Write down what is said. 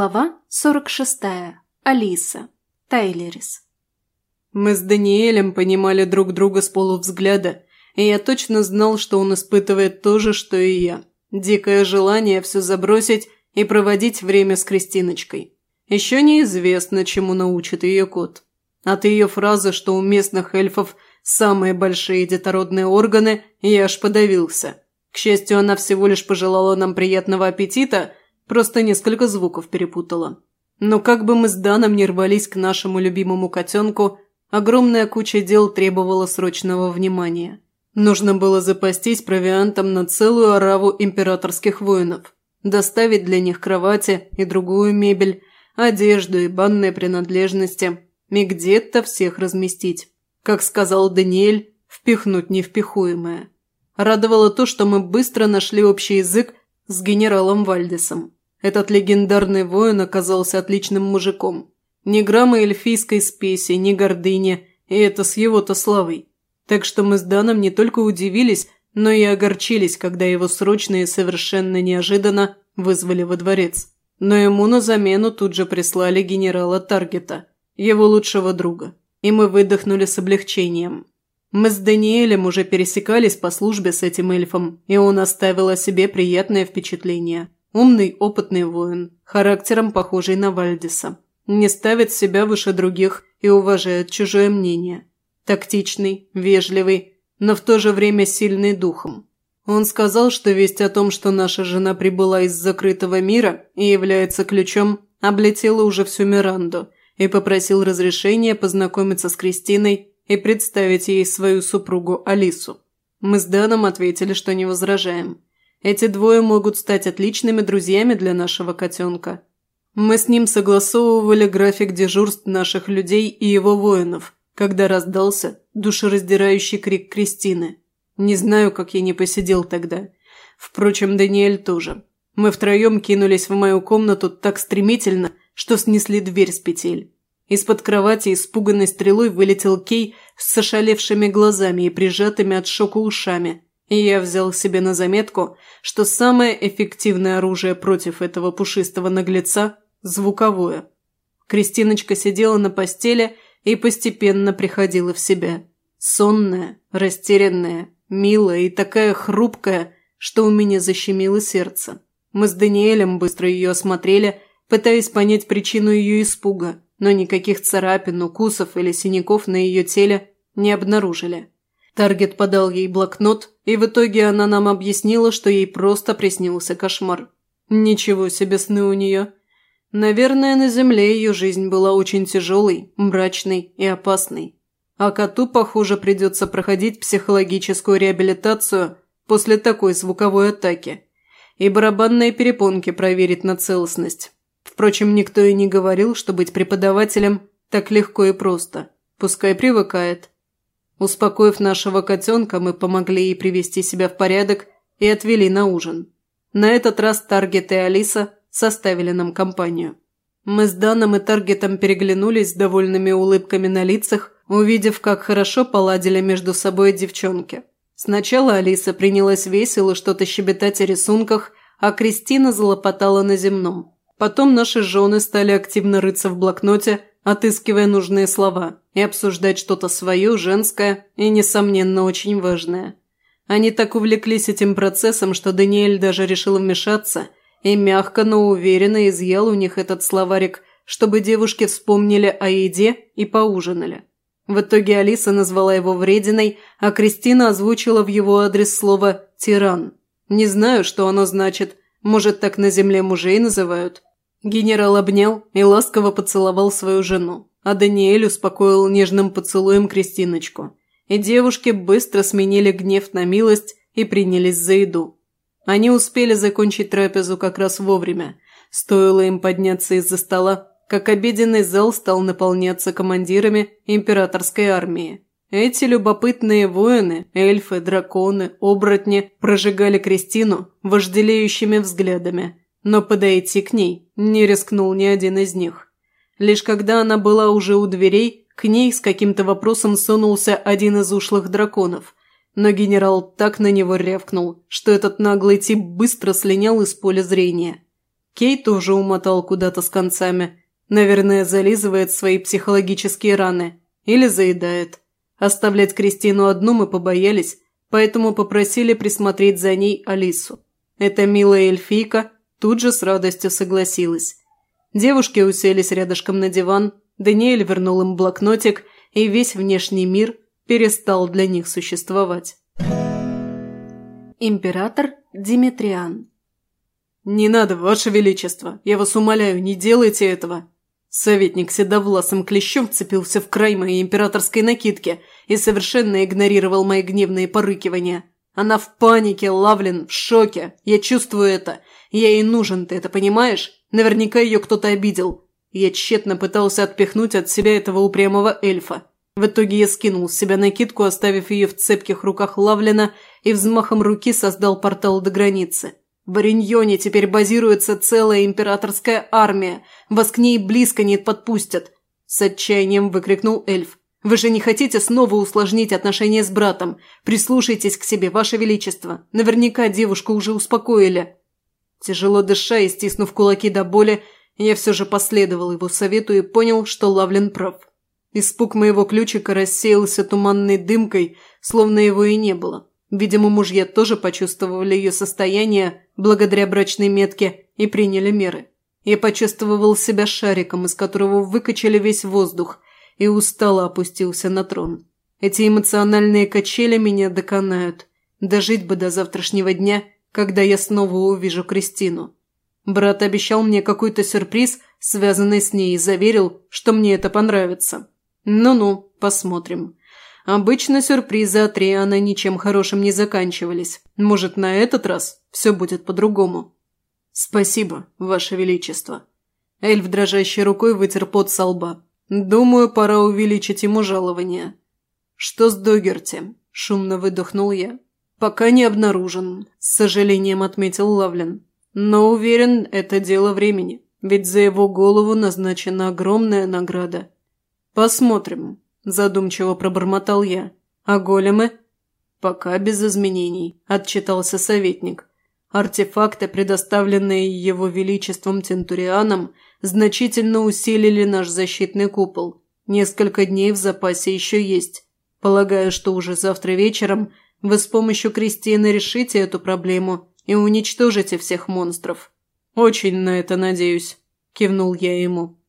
Глава 46. Алиса. Тайлерис. Мы с Даниэлем понимали друг друга с полувзгляда, и я точно знал, что он испытывает то же, что и я. Дикое желание все забросить и проводить время с Кристиночкой. Еще неизвестно, чему научит ее кот. От ее фразы, что у местных эльфов самые большие детородные органы, я аж подавился. К счастью, она всего лишь пожелала нам приятного аппетита – Просто несколько звуков перепутала. Но как бы мы с Даном не рвались к нашему любимому котенку, огромная куча дел требовала срочного внимания. Нужно было запастись провиантом на целую ораву императорских воинов, доставить для них кровати и другую мебель, одежду и банные принадлежности, и где-то всех разместить. Как сказал Даниэль, впихнуть невпихуемое. Радовало то, что мы быстро нашли общий язык с генералом Вальдесом. Этот легендарный воин оказался отличным мужиком. Ни грамма эльфийской спеси, ни гордыни, и это с его-то славой. Так что мы с Даном не только удивились, но и огорчились, когда его срочно и совершенно неожиданно вызвали во дворец. Но ему на замену тут же прислали генерала Таргета, его лучшего друга. И мы выдохнули с облегчением. Мы с Даниэлем уже пересекались по службе с этим эльфом, и он оставил о себе приятное впечатление. Умный, опытный воин, характером похожий на Вальдиса. Не ставит себя выше других и уважает чужое мнение. Тактичный, вежливый, но в то же время сильный духом. Он сказал, что весть о том, что наша жена прибыла из закрытого мира и является ключом, облетела уже всю Миранду и попросил разрешения познакомиться с Кристиной и представить ей свою супругу Алису. Мы с Даном ответили, что не возражаем. Эти двое могут стать отличными друзьями для нашего котенка. Мы с ним согласовывали график дежурств наших людей и его воинов, когда раздался душераздирающий крик Кристины. Не знаю, как я не посидел тогда. Впрочем, Даниэль тоже. Мы втроем кинулись в мою комнату так стремительно, что снесли дверь с петель. Из-под кровати испуганной стрелой вылетел Кей с ошалевшими глазами и прижатыми от шока ушами – и я взял себе на заметку, что самое эффективное оружие против этого пушистого наглеца – звуковое. Кристиночка сидела на постели и постепенно приходила в себя. Сонная, растерянная, милая и такая хрупкая, что у меня защемило сердце. Мы с Даниэлем быстро ее осмотрели, пытаясь понять причину ее испуга, но никаких царапин, укусов или синяков на ее теле не обнаружили. Таргет подал ей блокнот, и в итоге она нам объяснила, что ей просто приснился кошмар. Ничего себе сны у нее. Наверное, на земле ее жизнь была очень тяжелой, мрачной и опасной. А коту, похоже, придется проходить психологическую реабилитацию после такой звуковой атаки. И барабанные перепонки проверить на целостность. Впрочем, никто и не говорил, что быть преподавателем так легко и просто. Пускай привыкает. Успокоив нашего котенка, мы помогли ей привести себя в порядок и отвели на ужин. На этот раз Таргет и Алиса составили нам компанию. Мы с Даном и Таргетом переглянулись с довольными улыбками на лицах, увидев, как хорошо поладили между собой девчонки. Сначала Алиса принялась весело что-то щебетать о рисунках, а Кристина залопотала на земном. Потом наши жены стали активно рыться в блокноте, отыскивая нужные слова, и обсуждать что-то свое, женское и, несомненно, очень важное. Они так увлеклись этим процессом, что Даниэль даже решил вмешаться и мягко, но уверенно изъял у них этот словарик, чтобы девушки вспомнили о еде и поужинали. В итоге Алиса назвала его врединой, а Кристина озвучила в его адрес слово «тиран». Не знаю, что оно значит, может, так на земле мужей называют – Генерал обнял и ласково поцеловал свою жену, а Даниэль успокоил нежным поцелуем Кристиночку. И девушки быстро сменили гнев на милость и принялись за еду. Они успели закончить трапезу как раз вовремя. Стоило им подняться из-за стола, как обеденный зал стал наполняться командирами императорской армии. Эти любопытные воины, эльфы, драконы, оборотни прожигали Кристину вожделеющими взглядами – но подойти к ней не рискнул ни один из них. Лишь когда она была уже у дверей, к ней с каким-то вопросом сунулся один из ушлых драконов. Но генерал так на него рявкнул, что этот наглый тип быстро слинял из поля зрения. Кей тоже умотал куда-то с концами. Наверное, зализывает свои психологические раны. Или заедает. Оставлять Кристину одну мы побоялись, поэтому попросили присмотреть за ней Алису. Эта милая эльфийка тут же с радостью согласилась. Девушки уселись рядышком на диван, Даниэль вернул им блокнотик, и весь внешний мир перестал для них существовать. Император Димитриан «Не надо, Ваше Величество! Я вас умоляю, не делайте этого!» Советник седовласым клещом вцепился в край моей императорской накидки и совершенно игнорировал мои гневные порыкивания. Она в панике, Лавлин, в шоке. Я чувствую это. Я ей нужен, ты это понимаешь? Наверняка ее кто-то обидел. Я тщетно пытался отпихнуть от себя этого упрямого эльфа. В итоге я скинул с себя накидку, оставив ее в цепких руках Лавлина и взмахом руки создал портал до границы. В Ориньоне теперь базируется целая императорская армия. Вас к ней близко не подпустят!» С отчаянием выкрикнул эльф. «Вы же не хотите снова усложнить отношения с братом? Прислушайтесь к себе, ваше величество. Наверняка девушку уже успокоили». Тяжело дыша и стиснув кулаки до боли, я все же последовал его совету и понял, что Лавлен прав. Испуг моего ключика рассеялся туманной дымкой, словно его и не было. Видимо, мужья тоже почувствовали ее состояние благодаря брачной метке и приняли меры. Я почувствовал себя шариком, из которого выкачали весь воздух, и устало опустился на трон. Эти эмоциональные качели меня доконают. Дожить бы до завтрашнего дня, когда я снова увижу Кристину. Брат обещал мне какой-то сюрприз, связанный с ней, и заверил, что мне это понравится. Ну-ну, посмотрим. Обычно сюрпризы от Риана ничем хорошим не заканчивались. Может, на этот раз все будет по-другому. Спасибо, Ваше Величество. Эльф дрожащей рукой вытер пот со лба. Думаю, пора увеличить ему жалование. Что с Догерти? Шумно выдохнул я. Пока не обнаружен, с сожалением отметил Лавлин. Но уверен, это дело времени, ведь за его голову назначена огромная награда. Посмотрим, – задумчиво пробормотал я. «А големы?» «Пока без изменений», – отчитался советник. «Артефакты, предоставленные его величеством Тентурианом, значительно усилили наш защитный купол. Несколько дней в запасе еще есть. Полагаю, что уже завтра вечером вы с помощью Кристины решите эту проблему и уничтожите всех монстров. Очень на это надеюсь», – кивнул я ему.